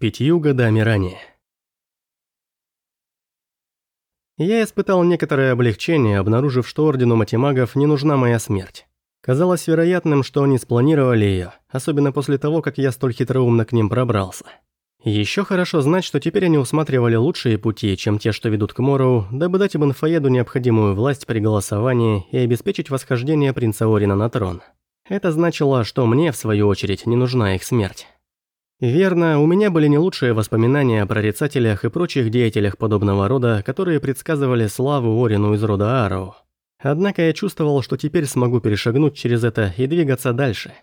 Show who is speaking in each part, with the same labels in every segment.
Speaker 1: Пятью годами ранее. Я испытал некоторое облегчение, обнаружив, что Ордену Матемагов не нужна моя смерть. Казалось вероятным, что они спланировали ее, особенно после того, как я столь хитроумно к ним пробрался. Еще хорошо знать, что теперь они усматривали лучшие пути, чем те, что ведут к Мороу, дабы дать им инфоеду необходимую власть при голосовании и обеспечить восхождение принца Орина на трон. Это значило, что мне, в свою очередь, не нужна их смерть. Верно, у меня были не лучшие воспоминания о прорицателях и прочих деятелях подобного рода, которые предсказывали славу Орину из рода Ароу. Однако я чувствовал, что теперь смогу перешагнуть через это и двигаться дальше.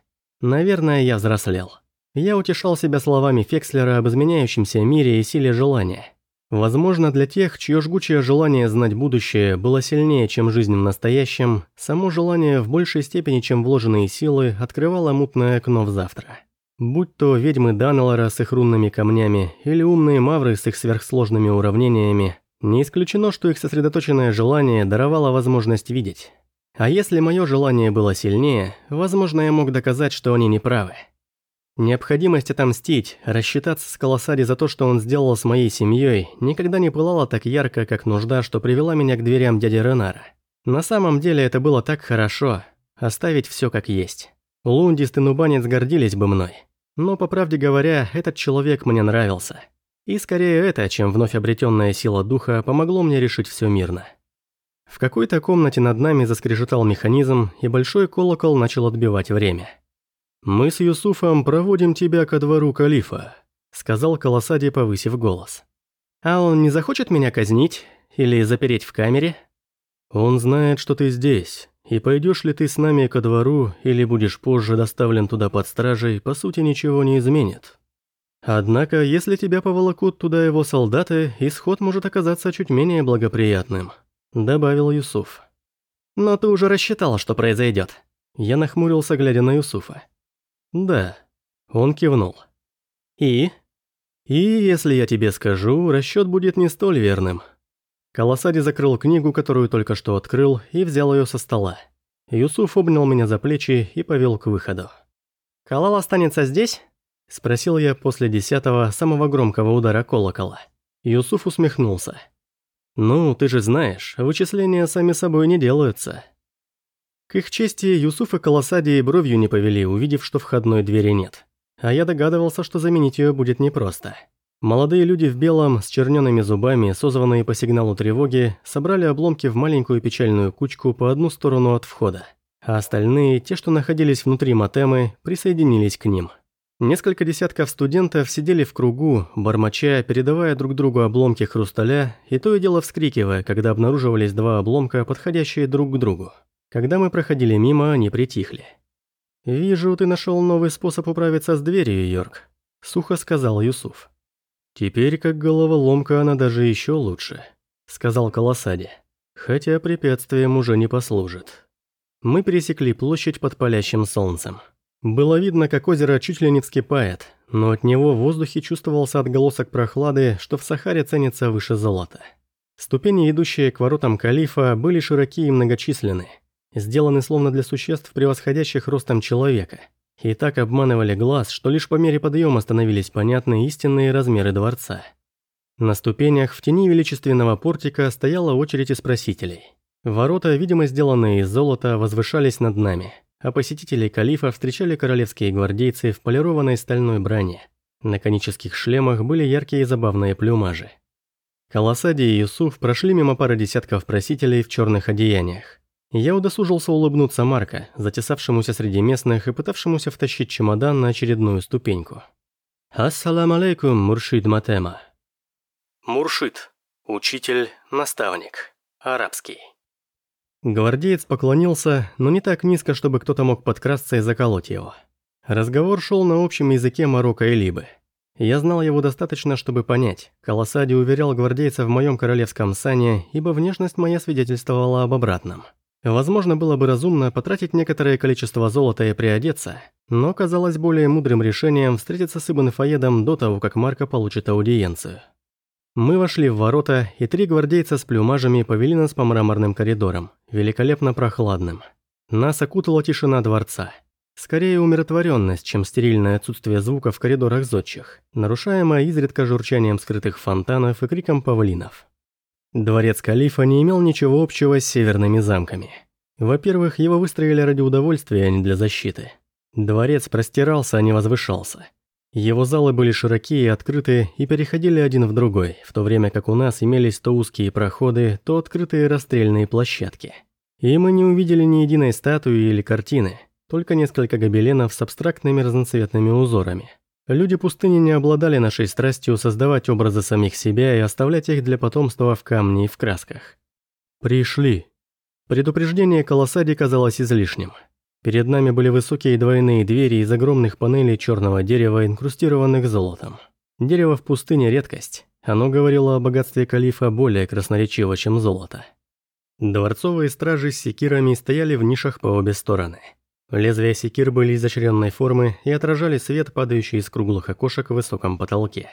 Speaker 1: Наверное, я взрослел. Я утешал себя словами Фекслера об изменяющемся мире и силе желания. Возможно, для тех, чье жгучее желание знать будущее было сильнее, чем жизнь в настоящем, само желание в большей степени, чем вложенные силы, открывало мутное окно в завтра. Будь то ведьмы Данелора с их рунными камнями или умные мавры с их сверхсложными уравнениями, не исключено, что их сосредоточенное желание даровало возможность видеть. А если мое желание было сильнее, возможно, я мог доказать, что они неправы. Необходимость отомстить, рассчитаться с Колоссари за то, что он сделал с моей семьей, никогда не пылала так ярко, как нужда, что привела меня к дверям дяди Ренара. На самом деле это было так хорошо, оставить все как есть. Лундист и Нубанец гордились бы мной. Но, по правде говоря, этот человек мне нравился. И скорее это, чем вновь обретенная сила духа, помогло мне решить все мирно. В какой-то комнате над нами заскрежетал механизм, и большой колокол начал отбивать время. «Мы с Юсуфом проводим тебя ко двору калифа», — сказал Колосади, повысив голос. «А он не захочет меня казнить или запереть в камере?» «Он знает, что ты здесь, и пойдешь ли ты с нами ко двору или будешь позже доставлен туда под стражей, по сути ничего не изменит. Однако, если тебя поволокут туда его солдаты, исход может оказаться чуть менее благоприятным», — добавил Юсуф. «Но ты уже рассчитал, что произойдет». Я нахмурился, глядя на Юсуфа. «Да». Он кивнул. «И?» «И если я тебе скажу, расчет будет не столь верным». Колосади закрыл книгу, которую только что открыл, и взял ее со стола. Юсуф обнял меня за плечи и повел к выходу. «Калал останется здесь?» – спросил я после десятого, самого громкого удара колокола. Юсуф усмехнулся. «Ну, ты же знаешь, вычисления сами собой не делаются. К их чести, Юсуф и Колосади бровью не повели, увидев, что входной двери нет. А я догадывался, что заменить ее будет непросто. Молодые люди в белом, с черненными зубами, созванные по сигналу тревоги, собрали обломки в маленькую печальную кучку по одну сторону от входа. А остальные, те, что находились внутри Матемы, присоединились к ним. Несколько десятков студентов сидели в кругу, бормоча, передавая друг другу обломки хрусталя, и то и дело вскрикивая, когда обнаруживались два обломка, подходящие друг к другу. Когда мы проходили мимо, они притихли. «Вижу, ты нашел новый способ управиться с дверью, Йорк», – сухо сказал Юсуф. «Теперь, как головоломка, она даже еще лучше», – сказал Колосади. «Хотя препятствием уже не послужит». Мы пересекли площадь под палящим солнцем. Было видно, как озеро чуть ли не вскипает, но от него в воздухе чувствовался отголосок прохлады, что в Сахаре ценится выше золота. Ступени, идущие к воротам калифа, были широкие и многочисленны сделаны словно для существ, превосходящих ростом человека. И так обманывали глаз, что лишь по мере подъема становились понятны истинные размеры дворца. На ступенях в тени величественного портика стояла очередь из просителей. Ворота, видимо сделанные из золота, возвышались над нами, а посетителей калифа встречали королевские гвардейцы в полированной стальной броне. На конических шлемах были яркие и забавные плюмажи. Колосади и Юсуф прошли мимо пары десятков просителей в черных одеяниях. Я удосужился улыбнуться Марка, затесавшемуся среди местных и пытавшемуся втащить чемодан на очередную ступеньку. «Ассалам алейкум, Муршид Матема». Муршид. Учитель, наставник. Арабский. Гвардеец поклонился, но не так низко, чтобы кто-то мог подкрасться и заколоть его. Разговор шел на общем языке Марокко и Либы. Я знал его достаточно, чтобы понять. Колосади уверял гвардейца в моем королевском сане, ибо внешность моя свидетельствовала об обратном. Возможно, было бы разумно потратить некоторое количество золота и приодеться, но казалось более мудрым решением встретиться с Ибн Фаедом до того, как Марко получит аудиенцию. Мы вошли в ворота, и три гвардейца с плюмажами повели нас по мраморным коридорам, великолепно прохладным. Нас окутала тишина дворца. Скорее умиротворенность, чем стерильное отсутствие звука в коридорах зодчих, нарушаемое изредка журчанием скрытых фонтанов и криком павлинов. Дворец Калифа не имел ничего общего с северными замками. Во-первых, его выстроили ради удовольствия, а не для защиты. Дворец простирался, а не возвышался. Его залы были широкие и открытые и переходили один в другой, в то время как у нас имелись то узкие проходы, то открытые расстрельные площадки. И мы не увидели ни единой статуи или картины, только несколько гобеленов с абстрактными разноцветными узорами. Люди пустыни не обладали нашей страстью создавать образы самих себя и оставлять их для потомства в камне и в красках. «Пришли». Предупреждение Колосади казалось излишним. Перед нами были высокие двойные двери из огромных панелей черного дерева, инкрустированных золотом. Дерево в пустыне – редкость. Оно говорило о богатстве калифа более красноречиво, чем золото. Дворцовые стражи с секирами стояли в нишах по обе стороны. Лезвия секир были изощренной формы и отражали свет, падающий из круглых окошек в высоком потолке.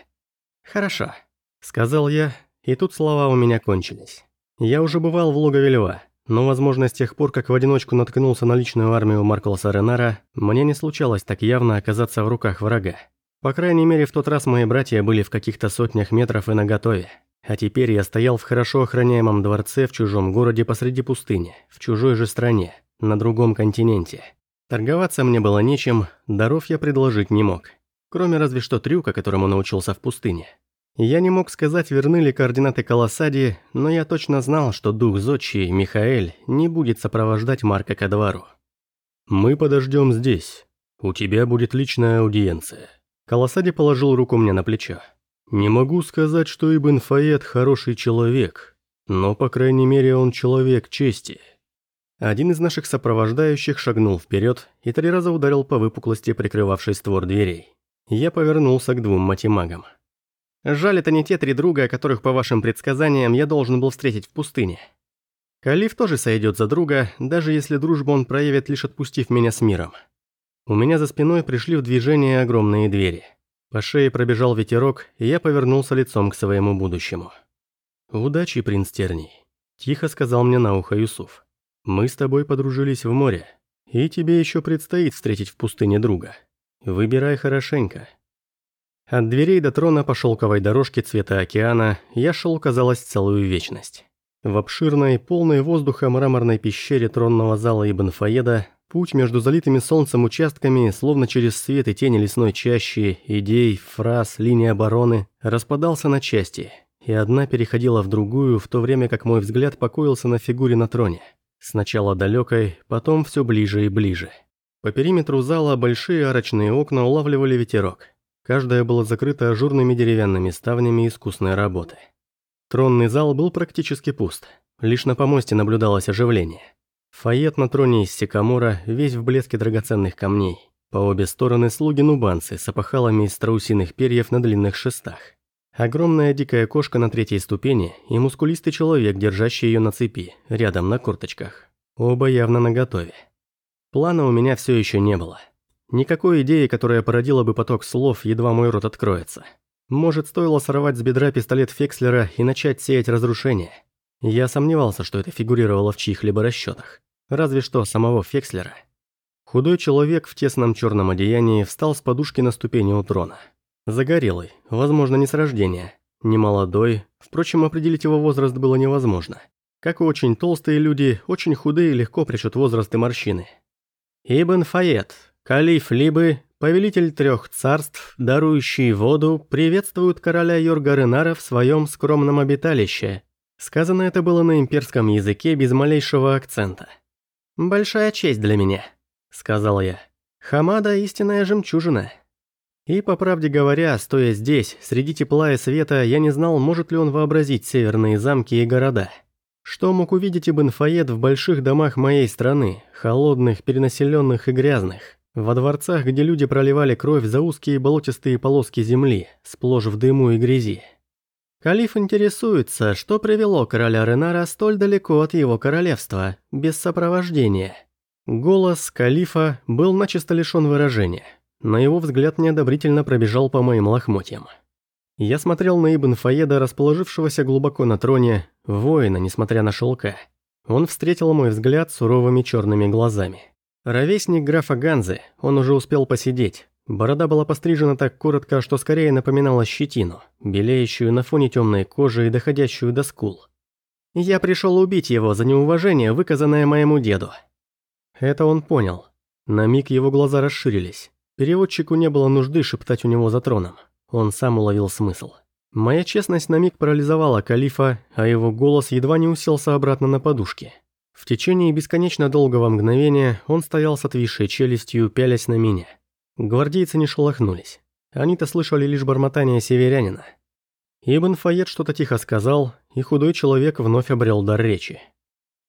Speaker 1: «Хорошо», – сказал я, и тут слова у меня кончились. Я уже бывал в логове льва, но, возможно, с тех пор, как в одиночку наткнулся на личную армию Марколса Ренара, мне не случалось так явно оказаться в руках врага. По крайней мере, в тот раз мои братья были в каких-то сотнях метров и наготове. А теперь я стоял в хорошо охраняемом дворце в чужом городе посреди пустыни, в чужой же стране, на другом континенте. Торговаться мне было нечем, даров я предложить не мог. Кроме разве что трюка, которому научился в пустыне. Я не мог сказать, верны ли координаты Колосади, но я точно знал, что дух Зодчий, Михаэль, не будет сопровождать Марка ко двору. «Мы подождем здесь. У тебя будет личная аудиенция». Колосади положил руку мне на плечо. «Не могу сказать, что Ибн Фаед хороший человек, но, по крайней мере, он человек чести». Один из наших сопровождающих шагнул вперед и три раза ударил по выпуклости, прикрывавшей створ дверей. Я повернулся к двум матемагам. Жаль, это не те три друга, которых, по вашим предсказаниям, я должен был встретить в пустыне. Калиф тоже сойдет за друга, даже если дружбу он проявит, лишь отпустив меня с миром. У меня за спиной пришли в движение огромные двери. По шее пробежал ветерок, и я повернулся лицом к своему будущему. «Удачи, принц Терний», – тихо сказал мне на ухо Юсуф. «Мы с тобой подружились в море, и тебе еще предстоит встретить в пустыне друга. Выбирай хорошенько». От дверей до трона по шелковой дорожке цвета океана я шел, казалось, целую вечность. В обширной, полной воздуха мраморной пещере тронного зала Ибн Фаеда путь между залитыми солнцем участками, словно через свет и тени лесной чащи, идей, фраз, линий обороны, распадался на части, и одна переходила в другую, в то время как мой взгляд покоился на фигуре на троне. Сначала далекой, потом все ближе и ближе. По периметру зала большие арочные окна улавливали ветерок – Каждая была закрыта ажурными деревянными ставнями искусной работы. Тронный зал был практически пуст. Лишь на помосте наблюдалось оживление. Фает на троне из сикамора, весь в блеске драгоценных камней. По обе стороны слуги-нубанцы с опахалами из страусиных перьев на длинных шестах. Огромная дикая кошка на третьей ступени и мускулистый человек, держащий ее на цепи, рядом на курточках. Оба явно наготове. Плана у меня все еще не было. Никакой идеи, которая породила бы поток слов, едва мой рот откроется. Может, стоило сорвать с бедра пистолет Фекслера и начать сеять разрушение. Я сомневался, что это фигурировало в чьих-либо расчетах. Разве что самого Фекслера. Худой человек в тесном черном одеянии встал с подушки на ступени у трона. Загорелый, возможно, не с рождения. Немолодой, впрочем, определить его возраст было невозможно. Как и очень толстые люди, очень худые легко прячут возраст и морщины. «Ибн Фayет, Калиф Либы, повелитель трех царств, дарующий воду, приветствует короля Йоргаренара в своем скромном обиталище. Сказано это было на имперском языке без малейшего акцента. «Большая честь для меня», — сказал я. «Хамада — истинная жемчужина». И, по правде говоря, стоя здесь, среди тепла и света, я не знал, может ли он вообразить северные замки и города. Что мог увидеть Ибн Фаед в больших домах моей страны, холодных, перенаселенных и грязных? Во дворцах, где люди проливали кровь за узкие болотистые полоски земли, сплошь в дыму и грязи. Калиф интересуется, что привело короля Ренара столь далеко от его королевства, без сопровождения. Голос Калифа был начисто лишен выражения. На его взгляд неодобрительно пробежал по моим лохмотьям. Я смотрел на Ибн Фаеда, расположившегося глубоко на троне, воина, несмотря на шелка. Он встретил мой взгляд суровыми черными глазами. Ровесник графа Ганзы, он уже успел посидеть. Борода была пострижена так коротко, что скорее напоминала щетину, белеющую на фоне темной кожи и доходящую до скул. «Я пришел убить его за неуважение, выказанное моему деду». Это он понял. На миг его глаза расширились. Переводчику не было нужды шептать у него за троном. Он сам уловил смысл. Моя честность на миг парализовала Калифа, а его голос едва не уселся обратно на подушке. В течение бесконечно долгого мгновения он стоял с отвисшей челюстью, пялясь на меня. Гвардейцы не шелохнулись. Они-то слышали лишь бормотание северянина. Ибн Фayет что-то тихо сказал, и худой человек вновь обрел дар речи.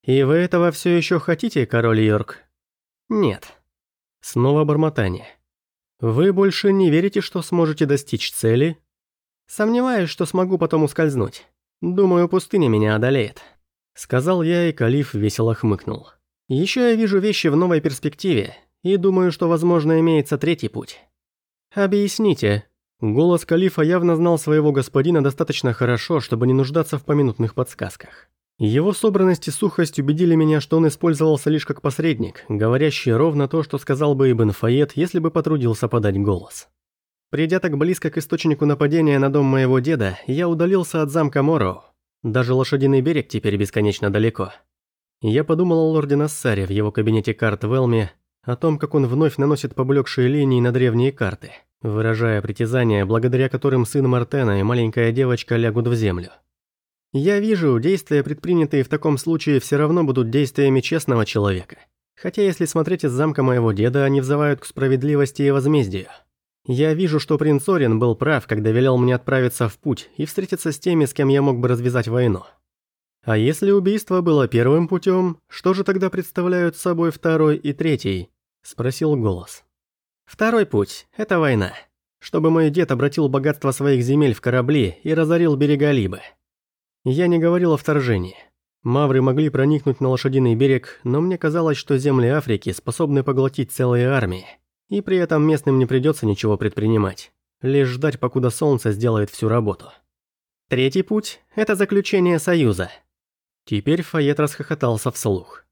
Speaker 1: «И вы этого все еще хотите, король Йорк?» «Нет». Снова бормотание. «Вы больше не верите, что сможете достичь цели?» Сомневаюсь, что смогу потом ускользнуть. Думаю, пустыня меня одолеет. Сказал я, и Калиф весело хмыкнул. Еще я вижу вещи в новой перспективе, и думаю, что, возможно, имеется третий путь. Объясните. Голос Калифа явно знал своего господина достаточно хорошо, чтобы не нуждаться в поминутных подсказках. Его собранность и сухость убедили меня, что он использовался лишь как посредник, говорящий ровно то, что сказал бы Ибн Фayет, если бы потрудился подать голос. Придя так близко к источнику нападения на дом моего деда, я удалился от замка Мороу. Даже лошадиный берег теперь бесконечно далеко. Я подумал о лорде Нассаре в его кабинете карт в Элме, о том, как он вновь наносит поблекшие линии на древние карты, выражая притязания, благодаря которым сын Мартена и маленькая девочка лягут в землю. Я вижу, действия, предпринятые в таком случае, все равно будут действиями честного человека. Хотя если смотреть из замка моего деда, они взывают к справедливости и возмездию. Я вижу, что принц Орин был прав, когда велел мне отправиться в путь и встретиться с теми, с кем я мог бы развязать войну. А если убийство было первым путем, что же тогда представляют собой второй и третий? Спросил голос. Второй путь – это война. Чтобы мой дед обратил богатство своих земель в корабли и разорил берега Либы. Я не говорил о вторжении. Мавры могли проникнуть на лошадиный берег, но мне казалось, что земли Африки способны поглотить целые армии. И при этом местным не придется ничего предпринимать. Лишь ждать, покуда солнце сделает всю работу. Третий путь – это заключение союза. Теперь Фayет расхохотался вслух.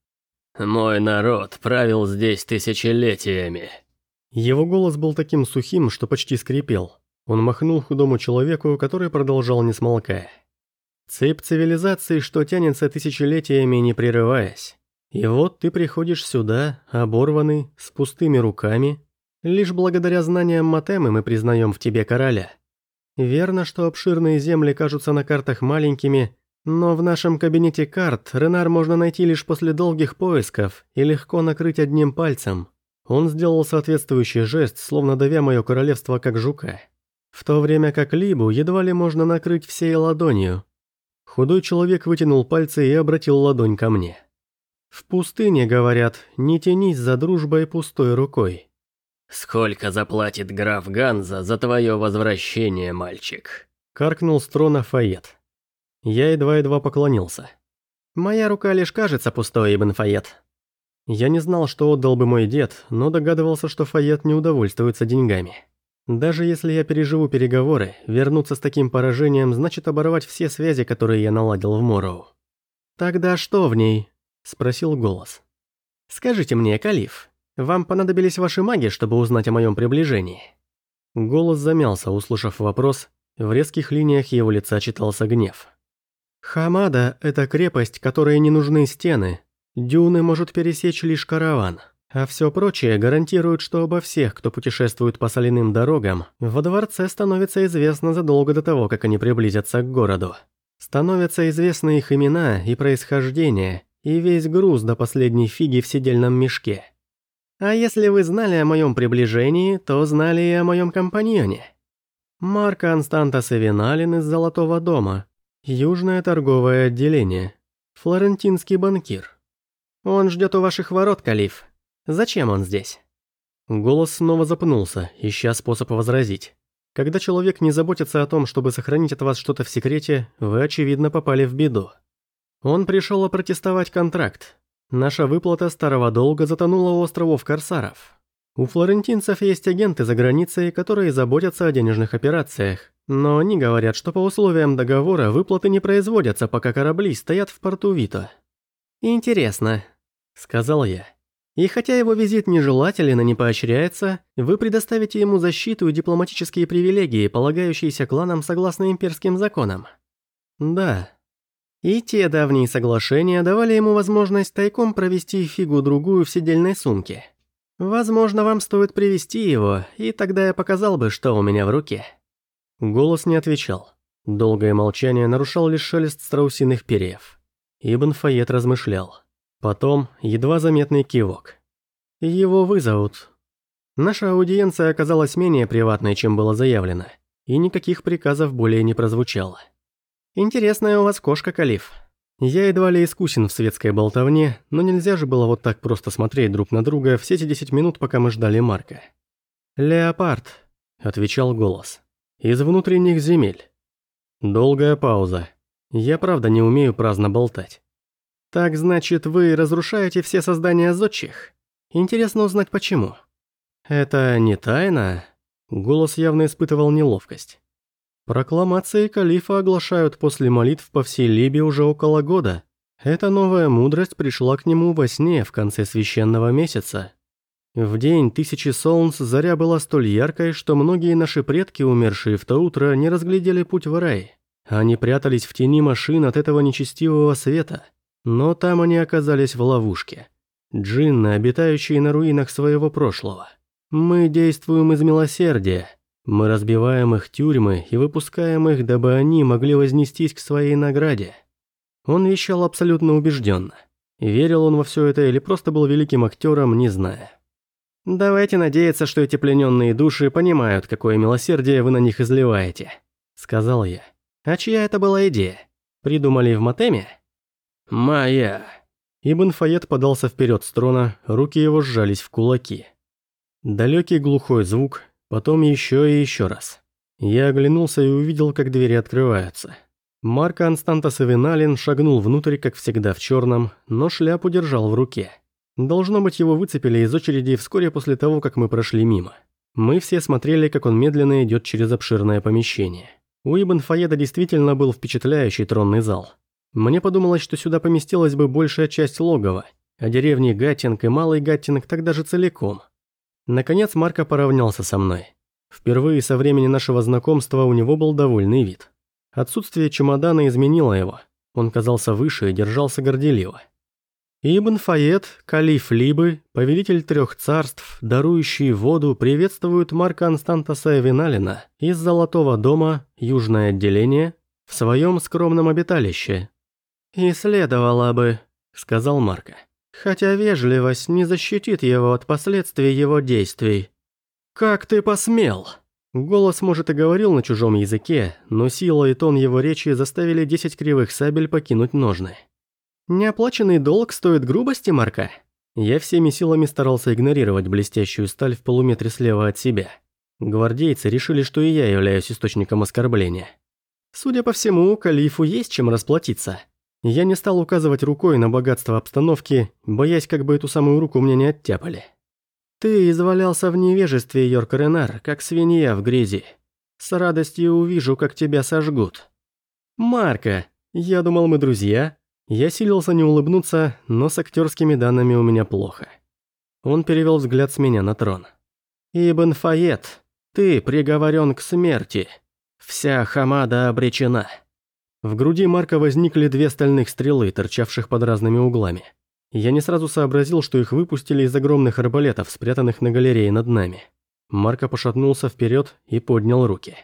Speaker 2: «Мой народ правил здесь тысячелетиями».
Speaker 1: Его голос был таким сухим, что почти скрипел. Он махнул худому человеку, который продолжал не смолкая. Цепь цивилизации, что тянется тысячелетиями, не прерываясь. И вот ты приходишь сюда, оборванный, с пустыми руками, Лишь благодаря знаниям Матемы мы признаем в тебе короля. Верно, что обширные земли кажутся на картах маленькими, но в нашем кабинете карт Ренар можно найти лишь после долгих поисков и легко накрыть одним пальцем. Он сделал соответствующий жест, словно давя мое королевство как жука. В то время как Либу едва ли можно накрыть всей ладонью. Худой человек вытянул пальцы и обратил ладонь ко мне. В пустыне, говорят, не тянись за дружбой пустой рукой.
Speaker 2: «Сколько заплатит граф Ганза за твое возвращение, мальчик?»
Speaker 1: Каркнул с трона Фayет. Я едва-едва поклонился. «Моя рука лишь кажется пустой, Ибн Фayет». Я не знал, что отдал бы мой дед, но догадывался, что Фayет не удовольствуется деньгами. Даже если я переживу переговоры, вернуться с таким поражением значит оборвать все связи, которые я наладил в Мороу. «Тогда что в ней?» – спросил голос. «Скажите мне, Калиф, вам понадобились ваши маги, чтобы узнать о моем приближении?» Голос замялся, услышав вопрос. В резких линиях его лица читался гнев. «Хамада – это крепость, которой не нужны стены. Дюны может пересечь лишь караван. А все прочее гарантирует, что обо всех, кто путешествует по соляным дорогам, во дворце становится известно задолго до того, как они приблизятся к городу. Становятся известны их имена и происхождение, и весь груз до последней фиги в сидельном мешке. А если вы знали о моем приближении, то знали и о моем компаньоне. Марк Константа Савиналин из Золотого дома. Южное торговое отделение. Флорентинский банкир. Он ждет у ваших ворот, Калиф. Зачем он здесь? Голос снова запнулся, ища способ возразить. Когда человек не заботится о том, чтобы сохранить от вас что-то в секрете, вы, очевидно, попали в беду. Он пришел опротестовать контракт, Наша выплата старого долга затонула у островов Корсаров. У флорентинцев есть агенты за границей, которые заботятся о денежных операциях. Но они говорят, что по условиям договора выплаты не производятся, пока корабли стоят в порту Вито. «Интересно», — сказал я. И хотя его визит нежелателен и не поощряется, вы предоставите ему защиту и дипломатические привилегии, полагающиеся кланам согласно имперским законам. Да. И те давние соглашения давали ему возможность тайком провести фигу-другую в сидельной сумке. Возможно, вам стоит привести его, и тогда я показал бы, что у меня в руке. Голос не отвечал. Долгое молчание нарушал лишь шелест страусиных перьев. Ибн Фayет размышлял. Потом едва заметный кивок. Его вызовут. Наша аудиенция оказалась менее приватной, чем было заявлено, и никаких приказов более не прозвучало. Интересная у вас кошка, Калиф. Я едва ли искусен в светской болтовне, но нельзя же было вот так просто смотреть друг на друга все эти 10 минут, пока мы ждали Марка. «Леопард», — отвечал голос, — «из внутренних земель». Долгая пауза. Я правда не умею праздно болтать. «Так значит, вы разрушаете все создания зодчих? Интересно узнать, почему». «Это не тайна?» Голос явно испытывал неловкость. Прокламации калифа оглашают после молитв по всей Либии уже около года. Эта новая мудрость пришла к нему во сне в конце священного месяца. В день тысячи солнц заря была столь яркой, что многие наши предки, умершие в то утро, не разглядели путь в рай. Они прятались в тени машин от этого нечестивого света – но там они оказались в ловушке. Джинны, обитающие на руинах своего прошлого. Мы действуем из милосердия. Мы разбиваем их тюрьмы и выпускаем их, дабы они могли вознестись к своей награде. Он вещал абсолютно убежденно. Верил он во все это или просто был великим актером, не зная. «Давайте надеяться, что эти плененные души понимают, какое милосердие вы на них изливаете», — сказал я. «А чья это была идея? Придумали в Матеме?»
Speaker 2: «Моя!»
Speaker 1: Ибн Фayет подался вперед с трона, руки его сжались в кулаки. Далекий глухой звук, потом еще и еще раз. Я оглянулся и увидел, как двери открываются. Марко Константос Авеналин шагнул внутрь, как всегда в черном, но шляпу держал в руке. Должно быть, его выцепили из очереди вскоре после того, как мы прошли мимо. Мы все смотрели, как он медленно идет через обширное помещение. У Ибн Фаеда действительно был впечатляющий тронный зал. Мне подумалось, что сюда поместилась бы большая часть логова, а деревни Гаттинг и Малый Гаттинг тогда же целиком. Наконец Марко поравнялся со мной. Впервые со времени нашего знакомства у него был довольный вид. Отсутствие чемодана изменило его. Он казался выше и держался горделиво. Ибн Фayет, калиф Либы, повелитель трех царств, дарующий воду, приветствует Марка Анстантаса Эвиналина из Золотого дома, Южное отделение, в своем скромном обиталище, «И следовало бы», — сказал Марко. «Хотя вежливость не защитит его от последствий его действий». «Как ты посмел?» Голос, может, и говорил на чужом языке, но сила и тон его речи заставили десять кривых сабель покинуть ножны. «Неоплаченный долг стоит грубости, Марка?» Я всеми силами старался игнорировать блестящую сталь в полуметре слева от себя. Гвардейцы решили, что и я являюсь источником оскорбления. Судя по всему, калифу есть чем расплатиться. Я не стал указывать рукой на богатство обстановки, боясь, как бы эту самую руку мне не оттяпали. «Ты извалялся в невежестве, Йорк Ренар, как свинья в грязи. С радостью увижу, как тебя сожгут». «Марка, я думал, мы друзья». Я силился не улыбнуться, но с актерскими данными у меня плохо. Он перевел взгляд с меня на трон. «Ибн Фayет, ты приговорен к смерти. Вся Хамада обречена». В груди Марка возникли две стальных стрелы, торчавших под разными углами. Я не сразу сообразил, что их выпустили из огромных арбалетов, спрятанных на галерее над нами. Марко пошатнулся вперед и поднял руки.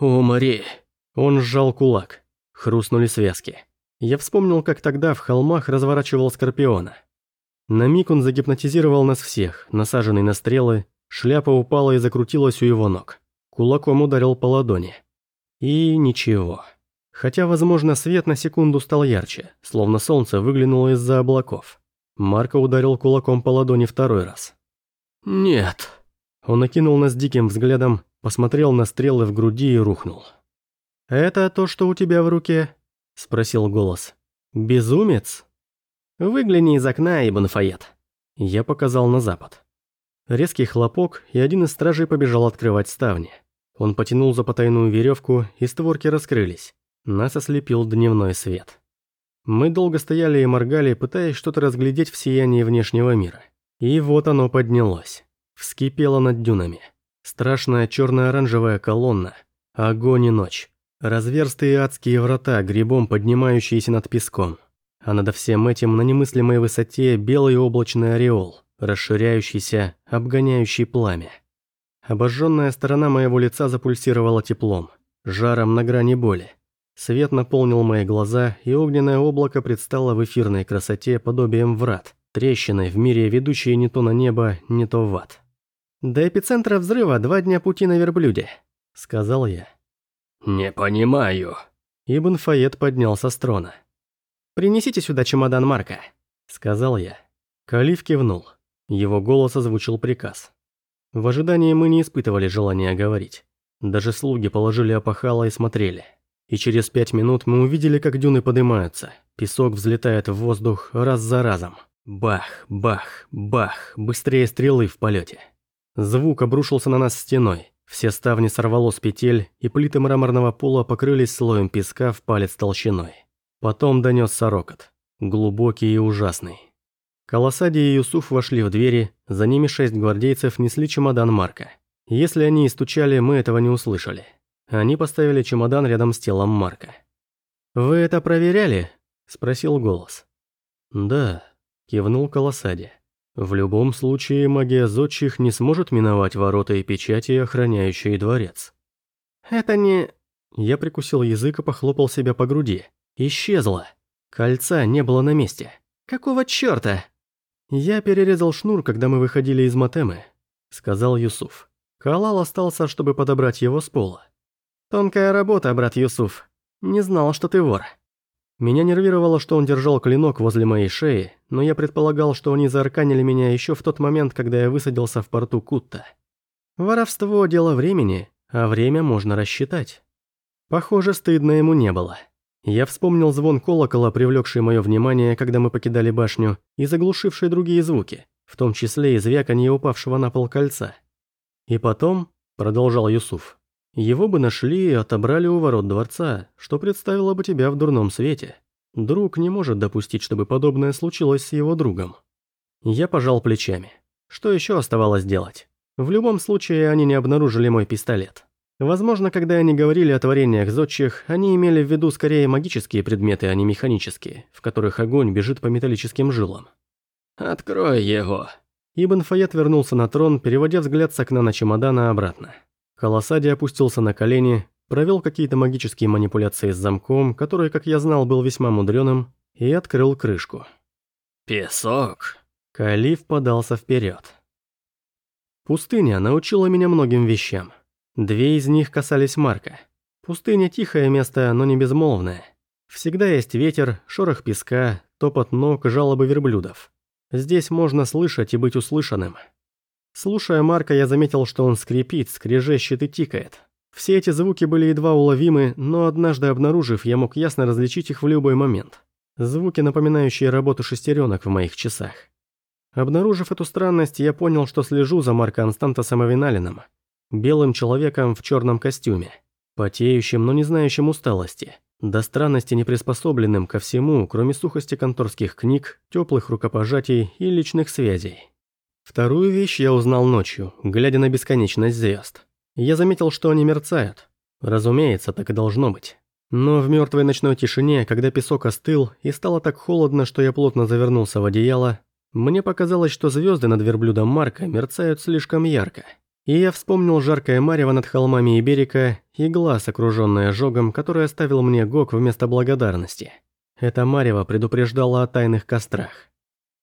Speaker 1: «Умри!» Он сжал кулак. Хрустнули связки. Я вспомнил, как тогда в холмах разворачивал Скорпиона. На миг он загипнотизировал нас всех, насаженный на стрелы, шляпа упала и закрутилась у его ног. Кулаком ударил по ладони. И ничего. Хотя, возможно, свет на секунду стал ярче, словно солнце выглянуло из-за облаков. Марко ударил кулаком по ладони второй раз. «Нет». Он окинул нас диким взглядом, посмотрел на стрелы в груди и рухнул. «Это то, что у тебя в руке?» – спросил голос. «Безумец?» «Выгляни из окна, Ибн Фayет». Я показал на запад. Резкий хлопок, и один из стражей побежал открывать ставни. Он потянул за потайную веревку, и створки раскрылись. Нас ослепил дневной свет. Мы долго стояли и моргали, пытаясь что-то разглядеть в сиянии внешнего мира. И вот оно поднялось. Вскипело над дюнами. Страшная черно-оранжевая колонна. Огонь и ночь. Разверстые адские врата, грибом поднимающиеся над песком. А над всем этим на немыслимой высоте белый облачный ореол, расширяющийся, обгоняющий пламя. Обожженная сторона моего лица запульсировала теплом, жаром на грани боли. Свет наполнил мои глаза, и огненное облако предстало в эфирной красоте подобием врат, трещиной в мире, ведущей не то на небо, не то в ад. «До эпицентра взрыва два дня пути на верблюде», — сказал я.
Speaker 2: «Не понимаю».
Speaker 1: Ибн Фayет поднялся с трона.
Speaker 3: «Принесите сюда чемодан Марка», — сказал я.
Speaker 1: Калиф кивнул. Его голос озвучил приказ. В ожидании мы не испытывали желания говорить. Даже слуги положили опахало и смотрели. И через пять минут мы увидели, как дюны поднимаются. Песок взлетает в воздух раз за разом. Бах, бах, бах, быстрее стрелы в полете. Звук обрушился на нас стеной. Все ставни сорвало с петель, и плиты мраморного пола покрылись слоем песка в палец толщиной. Потом донесся рокот. Глубокий и ужасный. Колосади и Юсуф вошли в двери, за ними шесть гвардейцев несли чемодан Марка. Если они и стучали, мы этого не услышали. Они поставили чемодан рядом с телом Марка.
Speaker 3: «Вы это проверяли?» – спросил голос.
Speaker 1: «Да», – кивнул Колосади. В любом случае, магия зодчих не сможет миновать ворота и печати, охраняющие дворец.
Speaker 3: «Это не...»
Speaker 1: Я прикусил язык и похлопал себя по груди. Исчезло. Кольца не было на месте.
Speaker 3: «Какого чёрта?»
Speaker 1: «Я перерезал шнур, когда мы выходили из Матемы», — сказал Юсуф. Калал остался, чтобы подобрать его с пола.
Speaker 3: «Тонкая работа, брат Юсуф. Не знал, что ты вор».
Speaker 1: Меня нервировало, что он держал клинок возле моей шеи, но я предполагал, что они заарканили меня еще в тот момент, когда я высадился в порту Кутта. Воровство – дело времени, а время можно рассчитать. Похоже, стыдно ему не было. Я вспомнил звон колокола, привлекший мое внимание, когда мы покидали башню, и заглушивший другие звуки, в том числе и звяканье упавшего на пол кольца. И потом, продолжал Юсуф, его бы нашли и отобрали у ворот дворца, что представило бы тебя в дурном свете. Друг не может допустить, чтобы подобное случилось с его другом. Я пожал плечами. Что еще оставалось делать? В любом случае, они не обнаружили мой пистолет. Возможно, когда они говорили о творениях зодчих, они имели в виду скорее магические предметы, а не механические, в которых огонь бежит по металлическим жилам.
Speaker 2: «Открой его!»
Speaker 1: Ибн Фayет вернулся на трон, переводя взгляд с окна на чемодана обратно. Колосади опустился на колени, провел какие-то магические манипуляции с замком, который, как я знал, был весьма мудреным, и открыл крышку.
Speaker 2: «Песок!»
Speaker 1: Калиф подался вперед. Пустыня научила меня многим вещам. Две из них касались Марка. Пустыня – тихое место, но не безмолвное. Всегда есть ветер, шорох песка, топот ног, жалобы верблюдов. Здесь можно слышать и быть услышанным. Слушая Марка, я заметил, что он скрипит, скрежещет и тикает. Все эти звуки были едва уловимы, но однажды обнаружив, я мог ясно различить их в любой момент. Звуки, напоминающие работу шестеренок в моих часах. Обнаружив эту странность, я понял, что слежу за Марко Анстантосом Авиналином, белым человеком в черном костюме, потеющим, но не знающим усталости, до странности не приспособленным ко всему, кроме сухости конторских книг, теплых рукопожатий и личных связей. Вторую вещь я узнал ночью, глядя на бесконечность звезд. Я заметил, что они мерцают. Разумеется, так и должно быть. Но в мертвой ночной тишине, когда песок остыл и стало так холодно, что я плотно завернулся в одеяло, мне показалось, что звезды над верблюдом Марка мерцают слишком ярко. И я вспомнил жаркое марево над холмами и берега и глаз, окруженный ожогом, который оставил мне Гог вместо благодарности. Это марево предупреждало о тайных кострах.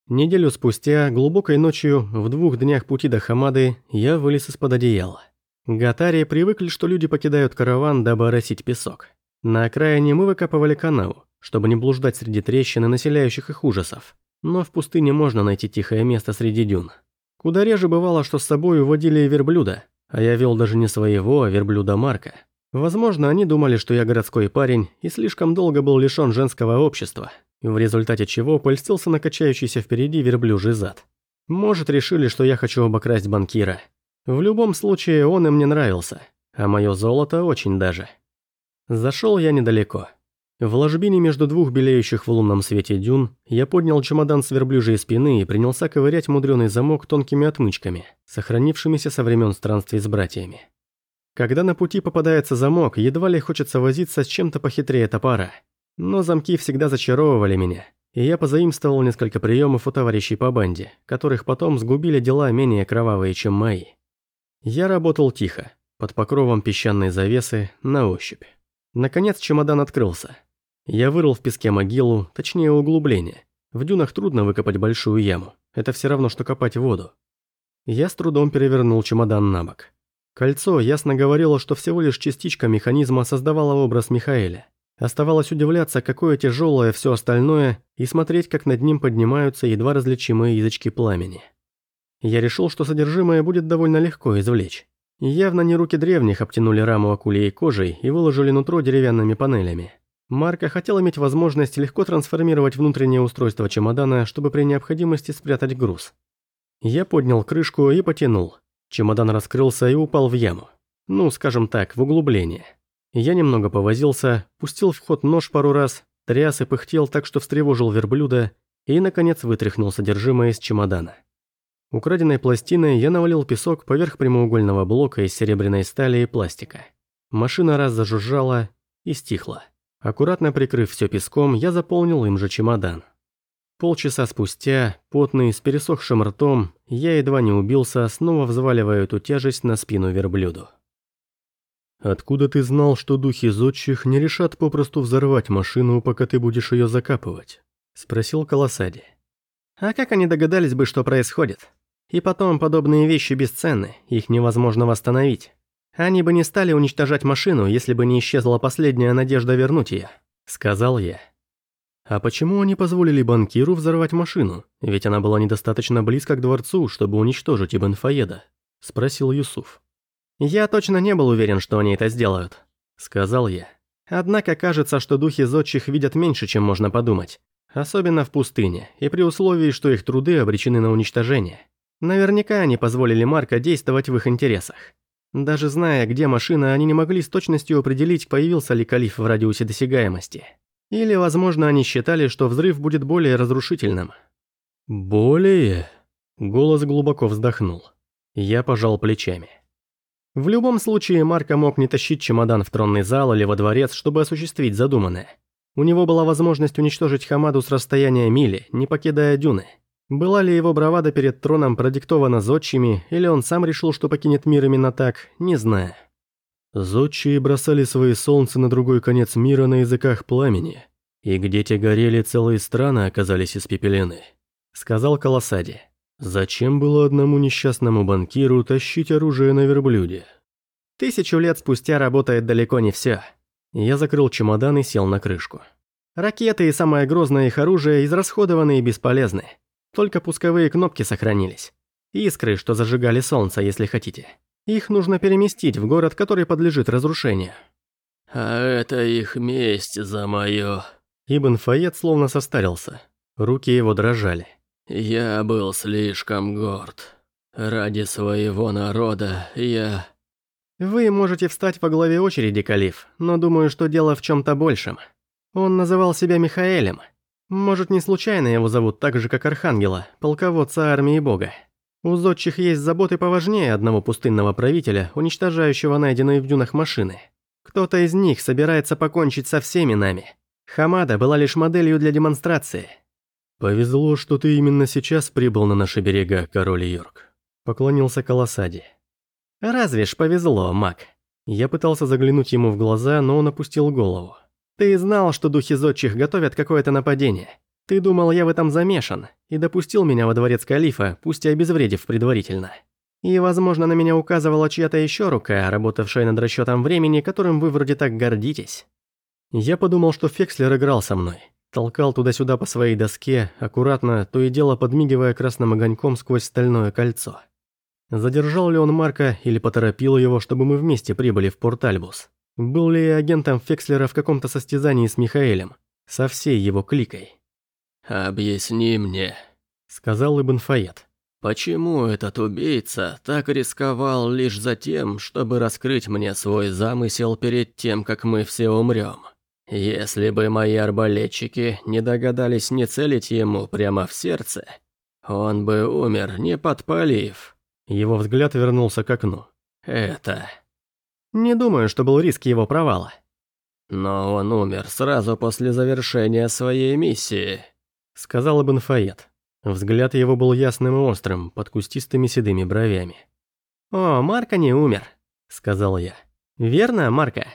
Speaker 1: Неделю спустя, глубокой ночью, в двух днях пути до Хамады, я вылез из-под одеяла. Гатари привыкли, что люди покидают караван, дабы оросить песок. На окраине мы выкапывали канаву, чтобы не блуждать среди трещин и населяющих их ужасов. Но в пустыне можно найти тихое место среди дюн. Куда реже бывало, что с собой уводили верблюда, а я вел даже не своего, а верблюда Марка. Возможно, они думали, что я городской парень и слишком долго был лишён женского общества, в результате чего польстился на качающийся впереди верблюжий зад. Может, решили, что я хочу обокрасть банкира. В любом случае, он им не нравился, а мое золото очень даже. Зашел я недалеко. В ложбине между двух белеющих в лунном свете дюн я поднял чемодан с верблюжьей спины и принялся ковырять мудреный замок тонкими отмычками, сохранившимися со времен странствий с братьями. Когда на пути попадается замок, едва ли хочется возиться с чем-то похитрее топора. Но замки всегда зачаровывали меня, и я позаимствовал несколько приемов у товарищей по банде, которых потом сгубили дела менее кровавые, чем мои. Я работал тихо, под покровом песчаной завесы, на ощупь. Наконец чемодан открылся. Я вырыл в песке могилу, точнее углубление. В дюнах трудно выкопать большую яму, это все равно, что копать воду. Я с трудом перевернул чемодан на бок. Кольцо ясно говорило, что всего лишь частичка механизма создавала образ Михаэля. Оставалось удивляться, какое тяжелое все остальное, и смотреть, как над ним поднимаются едва различимые язычки пламени. Я решил, что содержимое будет довольно легко извлечь. Явно не руки древних обтянули раму акулией кожей и выложили нутро деревянными панелями. Марка хотел иметь возможность легко трансформировать внутреннее устройство чемодана, чтобы при необходимости спрятать груз. Я поднял крышку и потянул. Чемодан раскрылся и упал в яму. Ну, скажем так, в углубление. Я немного повозился, пустил в ход нож пару раз, тряс и пыхтел так, что встревожил верблюда, и, наконец, вытряхнул содержимое из чемодана. Украденной пластиной я навалил песок поверх прямоугольного блока из серебряной стали и пластика. Машина раз зажужжала и стихла. Аккуратно прикрыв все песком, я заполнил им же чемодан. Полчаса спустя, потный, с пересохшим ртом, я едва не убился, снова взваливая эту тяжесть на спину верблюду. «Откуда ты знал, что духи зодчих не решат попросту взорвать машину, пока ты будешь ее закапывать?» – спросил Колосади.
Speaker 3: «А как они догадались бы, что происходит? И потом, подобные вещи бесценны, их невозможно восстановить. Они бы не стали уничтожать машину, если бы не исчезла последняя надежда вернуть ее», – сказал я.
Speaker 1: А почему они позволили банкиру взорвать машину? Ведь она была недостаточно близко к дворцу, чтобы уничтожить Ибн Фаеда. Спросил Юсуф.
Speaker 3: «Я точно не был уверен, что они это сделают», — сказал я. «Однако кажется, что духи зодчих видят меньше, чем можно подумать. Особенно в пустыне, и при условии, что их труды обречены на уничтожение. Наверняка они позволили Марка действовать в их интересах. Даже зная, где машина, они не могли с точностью определить, появился ли калиф в радиусе досягаемости. Или, возможно, они считали, что взрыв будет более разрушительным.
Speaker 1: «Более?» Голос глубоко вздохнул. Я пожал плечами.
Speaker 3: В любом случае, Марко мог не тащить чемодан в тронный зал или во дворец, чтобы осуществить задуманное. У него была возможность уничтожить Хамаду с расстояния мили, не покидая дюны. Была ли его бравада перед троном продиктована зодчими, или он сам решил, что покинет мир именно так, не знаю.
Speaker 1: Зодчие бросали свои солнца на другой конец мира на языках пламени, и где те горели, целые страны оказались испепелены», — сказал Колосади. «Зачем было одному несчастному банкиру тащить оружие на верблюде?»
Speaker 3: «Тысячу лет спустя работает далеко не все».
Speaker 1: Я закрыл чемодан и сел на крышку.
Speaker 3: «Ракеты и самое грозное их оружие израсходованы и бесполезны. Только пусковые кнопки сохранились. Искры, что зажигали солнце, если хотите». Их нужно переместить в город, который подлежит разрушению.
Speaker 2: А это их месть за моё...
Speaker 1: Ибн Фayed словно состарился. Руки его дрожали.
Speaker 2: Я был слишком горд. Ради своего народа я...
Speaker 3: Вы можете встать во главе очереди, Калиф, но думаю, что дело в чем-то большем. Он называл себя Михаэлем. Может, не случайно его зовут так же, как Архангела, полководца армии Бога. У зодчих есть заботы поважнее одного пустынного правителя, уничтожающего найденные в дюнах машины. Кто-то из них собирается покончить со всеми нами. Хамада была лишь моделью для демонстрации.
Speaker 1: «Повезло, что ты именно сейчас прибыл на наши берега, король Йорк», — поклонился Колосади.
Speaker 3: «Разве ж повезло, маг?»
Speaker 1: Я пытался заглянуть ему в глаза, но он опустил голову.
Speaker 3: «Ты знал, что духи зодчих готовят какое-то нападение. Ты думал, я в этом замешан, и допустил меня во дворец калифа, пусть и обезвредив предварительно. И, возможно, на меня указывала чья-то еще рука, работавшая над расчетом времени, которым вы вроде так гордитесь.
Speaker 1: Я подумал, что Фекслер играл со мной. Толкал туда-сюда по своей доске, аккуратно, то и дело подмигивая красным огоньком сквозь стальное кольцо. Задержал ли он Марка или поторопил его, чтобы мы вместе прибыли в Порт-Альбус? Был ли я агентом Фекслера в каком-то состязании с Михаэлем? Со всей его кликой?
Speaker 2: «Объясни мне», —
Speaker 1: сказал Ибн Фayed.
Speaker 2: «Почему этот убийца так рисковал лишь за тем, чтобы раскрыть мне свой замысел перед тем, как мы все умрем? Если бы мои арбалетчики не догадались не целить ему прямо в сердце, он бы умер, не подпалив.
Speaker 1: Его взгляд вернулся к окну.
Speaker 2: Это...
Speaker 1: Не думаю, что был риск его провала.
Speaker 2: Но он умер сразу после завершения своей миссии,
Speaker 1: сказал Ибн Фаед. Взгляд его был ясным и острым, под кустистыми седыми бровями. «О, Марка не умер», — сказал я. «Верно, Марка?»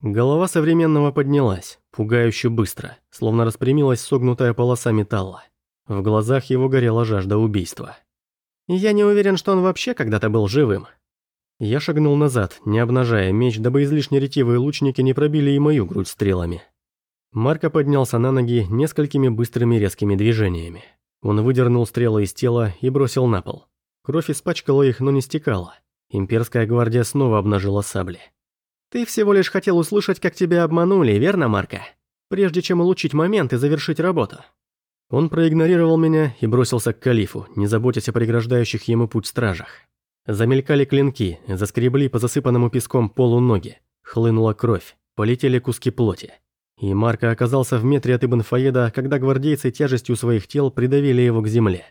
Speaker 1: Голова современного поднялась, пугающе быстро, словно распрямилась согнутая полоса металла. В глазах его горела жажда убийства. «Я не уверен, что он вообще когда-то был живым». Я шагнул назад, не обнажая меч, дабы излишне ретивые лучники не пробили и мою грудь стрелами. Марко поднялся на ноги несколькими быстрыми резкими движениями. Он выдернул стрелы из тела и бросил на пол. Кровь испачкала их, но не стекала. Имперская гвардия снова обнажила сабли. Ты всего лишь хотел услышать, как тебя обманули, верно, Марка? Прежде чем улучшить момент и завершить работу. Он проигнорировал меня и бросился к калифу, не заботясь о преграждающих ему путь стражах. Замелькали клинки, заскребли по засыпанному песком полу ноги, хлынула кровь, полетели куски плоти. И Марка оказался в метре от Ибн Фаеда, когда гвардейцы тяжестью своих тел придавили его к земле.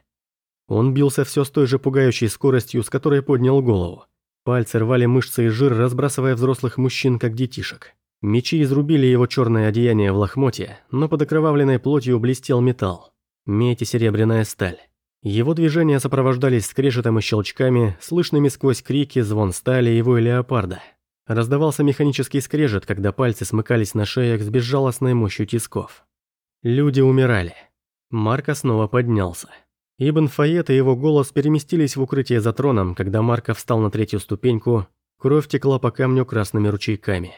Speaker 1: Он бился все с той же пугающей скоростью, с которой поднял голову. Пальцы рвали мышцы и жир, разбрасывая взрослых мужчин, как детишек. Мечи изрубили его черное одеяние в лохмотье, но под окровавленной плотью блестел металл. Медь и серебряная сталь. Его движения сопровождались скрежетом и щелчками, слышными сквозь крики, звон стали и вой леопарда. Раздавался механический скрежет, когда пальцы смыкались на шеях с безжалостной мощью тисков. Люди умирали. Марко снова поднялся. Ибн Фayет и его голос переместились в укрытие за троном, когда Марко встал на третью ступеньку, кровь текла по камню красными ручейками.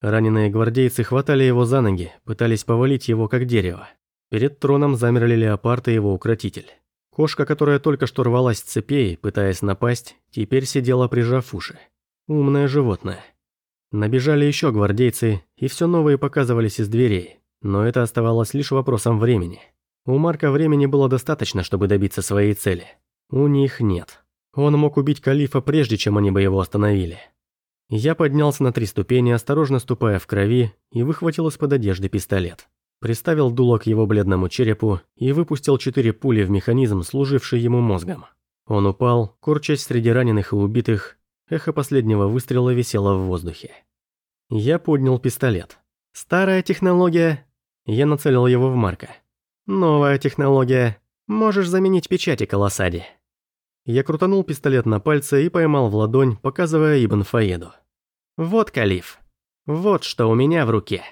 Speaker 1: Раненые гвардейцы хватали его за ноги, пытались повалить его как дерево. Перед троном замерли леопард и его укротитель. Кошка, которая только что рвалась с цепей, пытаясь напасть, теперь сидела прижав уши. Умное животное. Набежали еще гвардейцы, и все новые показывались из дверей, но это оставалось лишь вопросом времени. У Марка времени было достаточно, чтобы добиться своей цели. У них нет. Он мог убить Калифа прежде, чем они бы его остановили. Я поднялся на три ступени, осторожно ступая в крови, и выхватил из-под одежды пистолет. Приставил дуло к его бледному черепу и выпустил четыре пули в механизм, служивший ему мозгом. Он упал, корчась среди раненых и убитых, эхо последнего выстрела висело в воздухе. Я поднял пистолет. «Старая технология...» Я нацелил его в Марка. Новая технология. Можешь заменить печати колосади. Я крутанул пистолет на пальце и поймал в ладонь, показывая Ибн Фаеду. Вот, Калиф. Вот что у меня в руке.